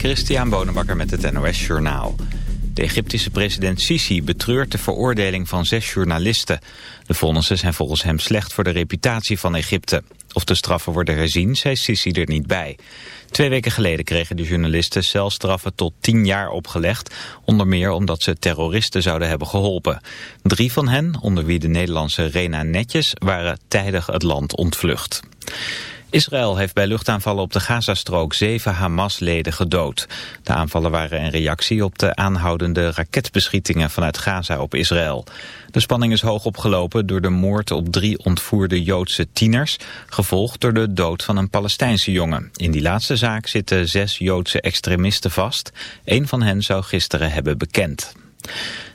Christian Bonenbakker met het NOS Journaal. De Egyptische president Sisi betreurt de veroordeling van zes journalisten. De vonnissen zijn volgens hem slecht voor de reputatie van Egypte. Of de straffen worden herzien, zei Sisi er niet bij. Twee weken geleden kregen de journalisten celstraffen tot tien jaar opgelegd. Onder meer omdat ze terroristen zouden hebben geholpen. Drie van hen, onder wie de Nederlandse Rena Netjes, waren tijdig het land ontvlucht. Israël heeft bij luchtaanvallen op de Gazastrook zeven Hamas-leden gedood. De aanvallen waren een reactie op de aanhoudende raketbeschietingen vanuit Gaza op Israël. De spanning is hoog opgelopen door de moord op drie ontvoerde Joodse tieners, gevolgd door de dood van een Palestijnse jongen. In die laatste zaak zitten zes Joodse extremisten vast. Een van hen zou gisteren hebben bekend.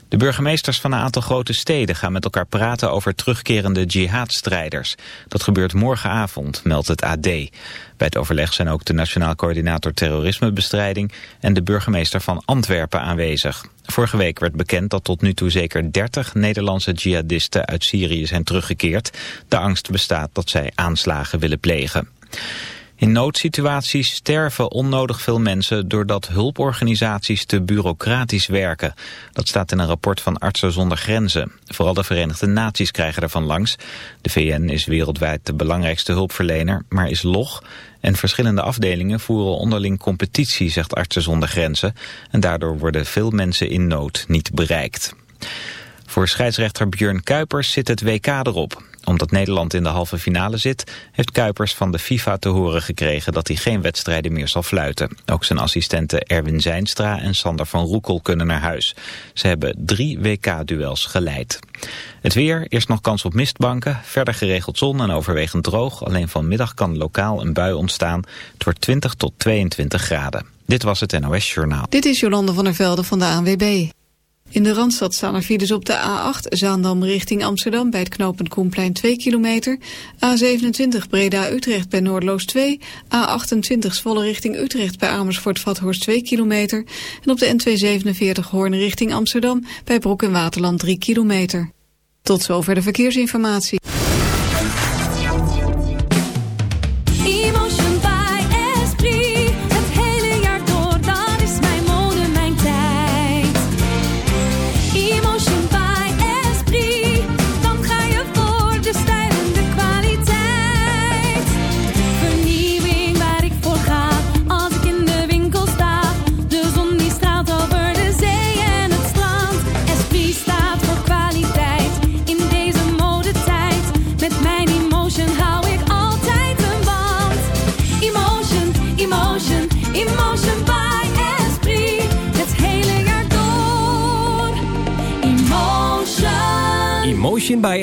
De burgemeesters van een aantal grote steden gaan met elkaar praten over terugkerende jihadstrijders. Dat gebeurt morgenavond, meldt het AD. Bij het overleg zijn ook de Nationaal Coördinator Terrorismebestrijding en de burgemeester van Antwerpen aanwezig. Vorige week werd bekend dat tot nu toe zeker 30 Nederlandse jihadisten uit Syrië zijn teruggekeerd. De angst bestaat dat zij aanslagen willen plegen. In noodsituaties sterven onnodig veel mensen doordat hulporganisaties te bureaucratisch werken. Dat staat in een rapport van Artsen zonder Grenzen. Vooral de Verenigde Naties krijgen ervan langs. De VN is wereldwijd de belangrijkste hulpverlener, maar is log. En verschillende afdelingen voeren onderling competitie, zegt Artsen zonder Grenzen. En daardoor worden veel mensen in nood niet bereikt. Voor scheidsrechter Björn Kuipers zit het WK erop omdat Nederland in de halve finale zit, heeft Kuipers van de FIFA te horen gekregen dat hij geen wedstrijden meer zal fluiten. Ook zijn assistenten Erwin Zijnstra en Sander van Roekel kunnen naar huis. Ze hebben drie WK-duels geleid. Het weer, eerst nog kans op mistbanken, verder geregeld zon en overwegend droog. Alleen vanmiddag kan lokaal een bui ontstaan. Het wordt 20 tot 22 graden. Dit was het NOS Journaal. Dit is Jolande van der Velde van de ANWB. In de Randstad staan er files op de A8 Zaandam richting Amsterdam bij het knooppunt Koenplein 2 kilometer. A27 Breda-Utrecht bij Noordloos 2. A28 Zwolle richting Utrecht bij Amersfoort-Vathorst 2 kilometer. En op de N247 Hoorn richting Amsterdam bij Broek en Waterland 3 kilometer. Tot zover de verkeersinformatie.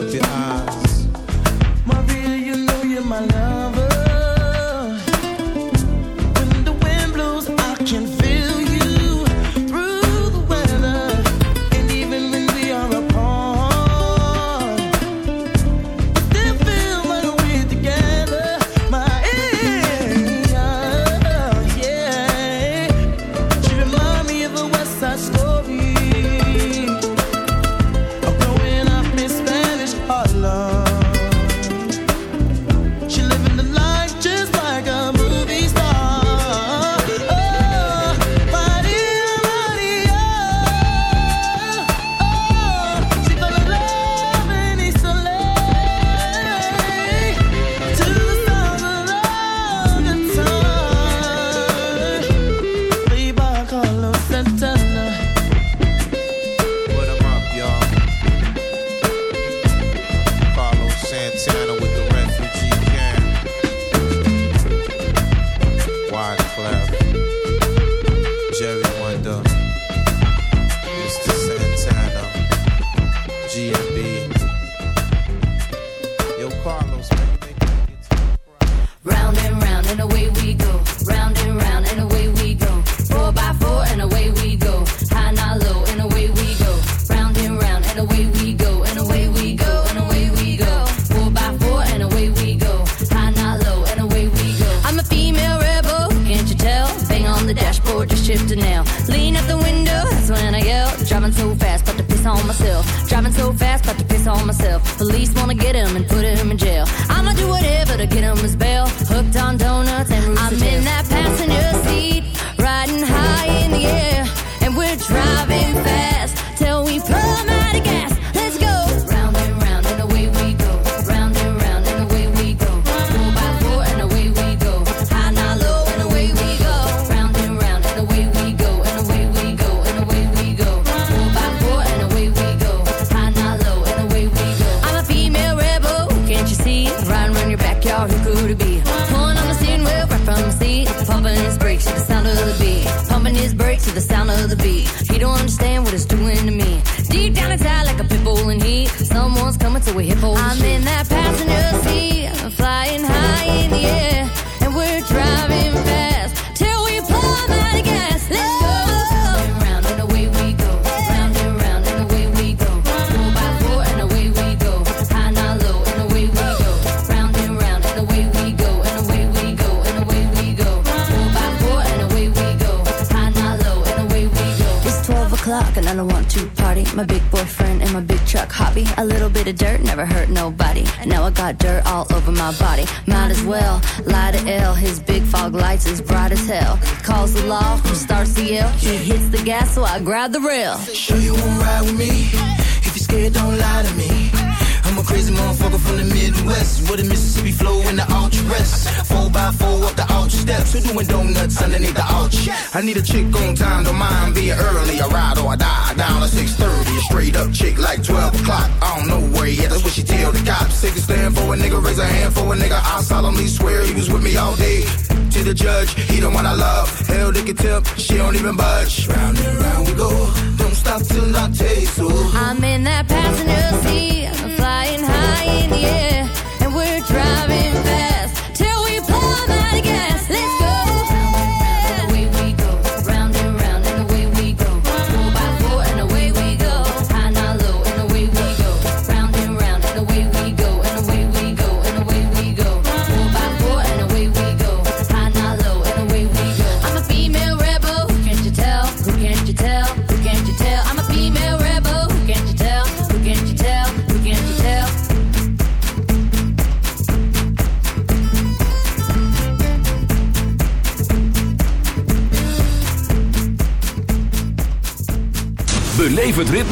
up your eyes. You know you're my love. gas, so I grabbed the rail. Sure you won't ride with me? If you're scared, don't lie to me. I'm a crazy motherfucker from the Midwest, with the Mississippi flow and the ultra west steps to doing donuts underneath the arch. I need a chick on time, don't mind being early. I ride or I die down at 6:30. A straight up chick like 12 o'clock. I don't know where yet. That's what she tell the cops. Sick and stand for a nigga, raise a hand for a nigga. I solemnly swear he was with me all day. To the judge, he the one I love. Hell, they can tip, she don't even budge. Round and round we go. Don't stop till I taste. Ooh. I'm in that passenger seat.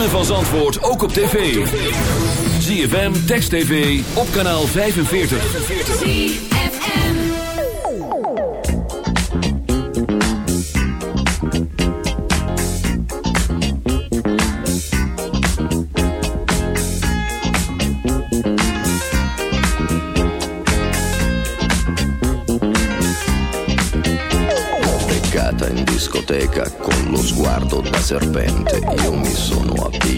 Van Zandvoort ook op tv. ZFM, Text TV, op kanaal 45. Beccata in discoteca con lo sguardo da serpente. Io mi sono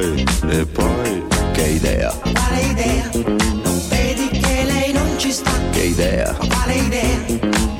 E poi, e poi, che idea, Quale idea? Non vedi che lei non ci sta? che idea, Quale idea?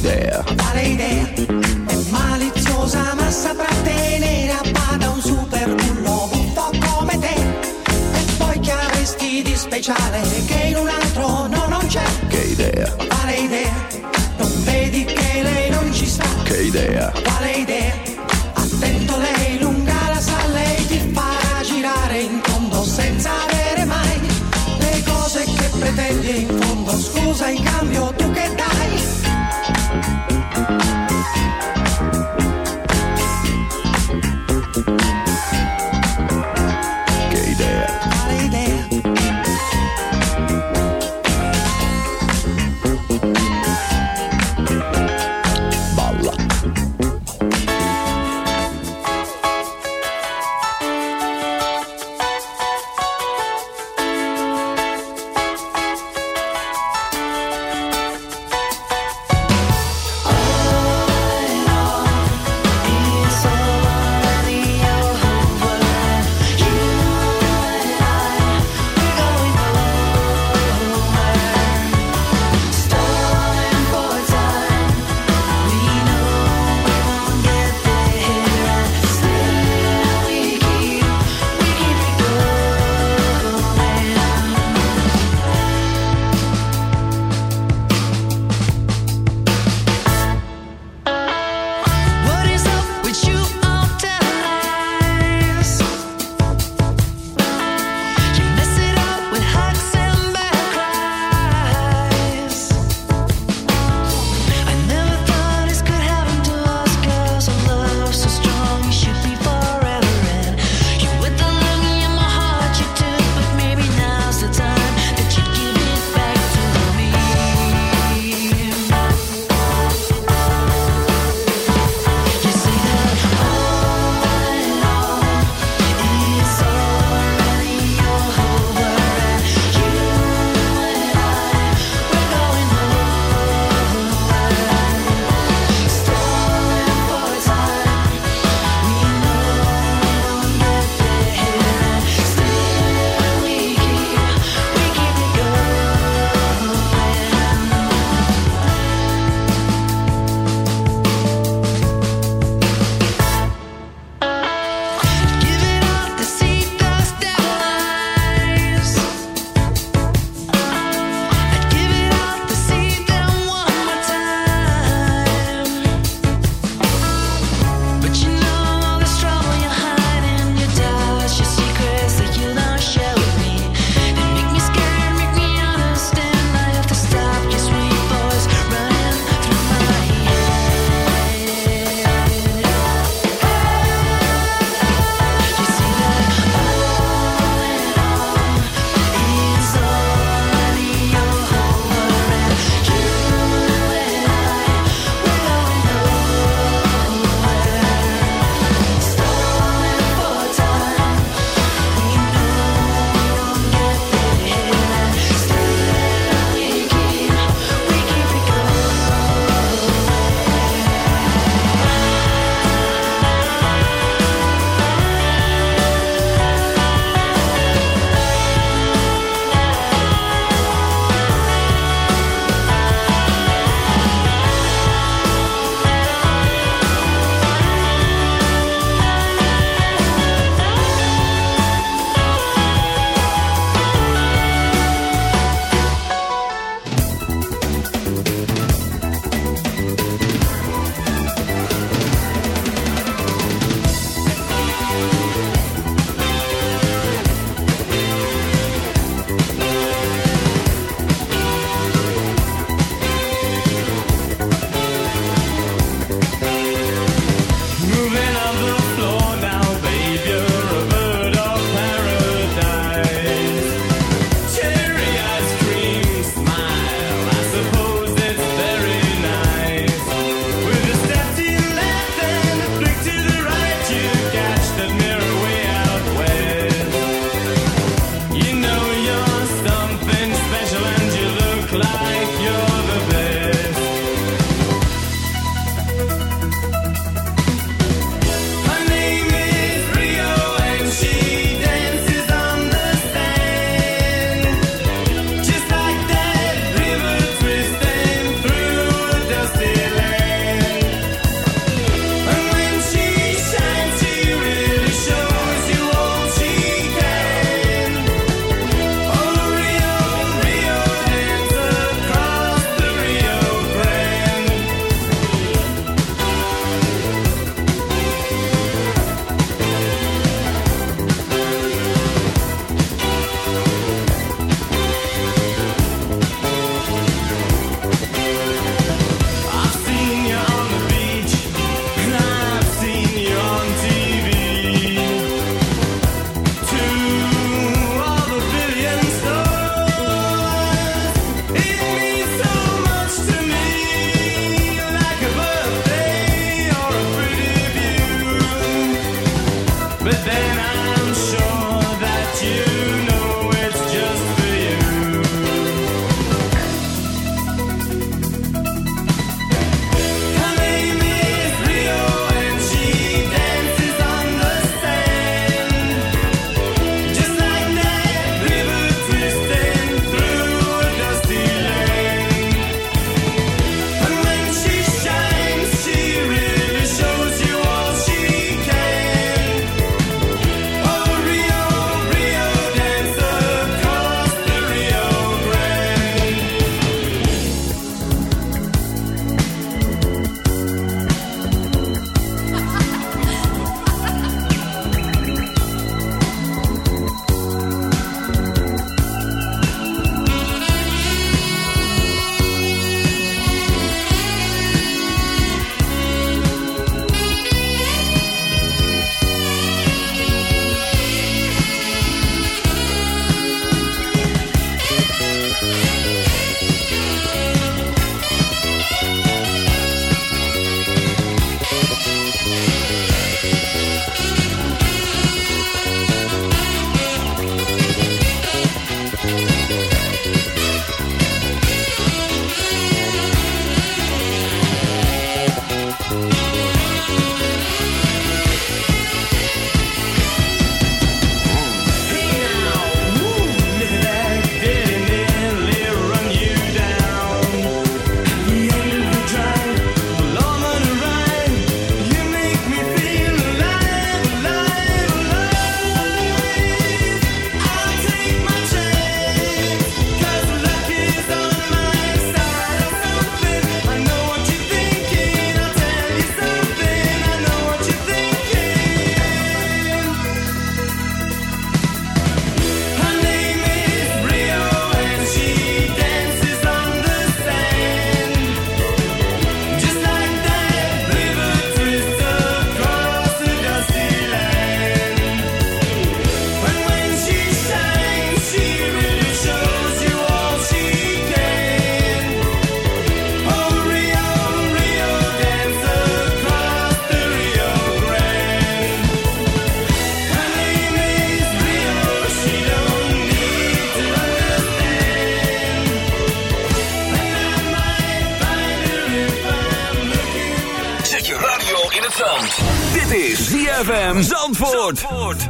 Idea, Quale idea? È maliziosa a Zandvoort.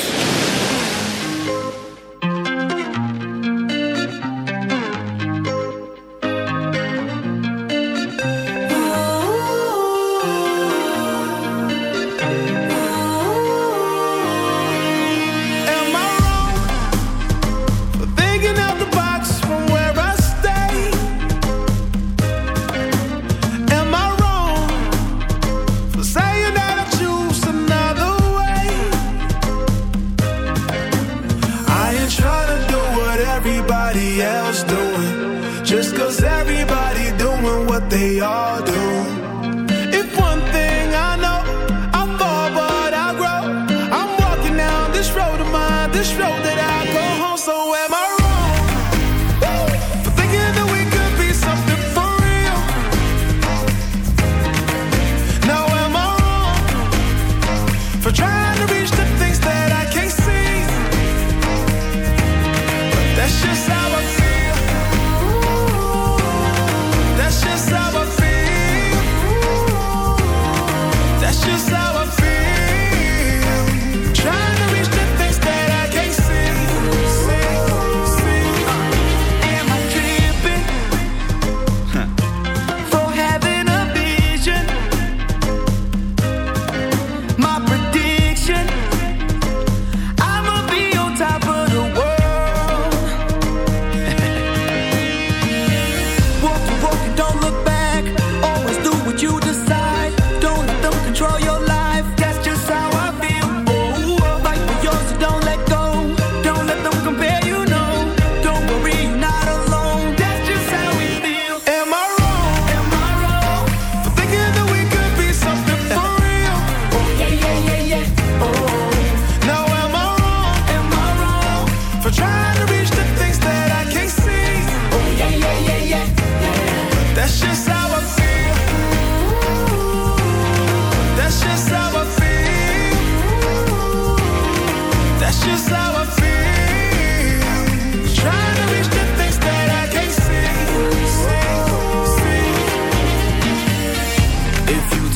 They all do.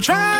Try.